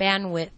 bandwidth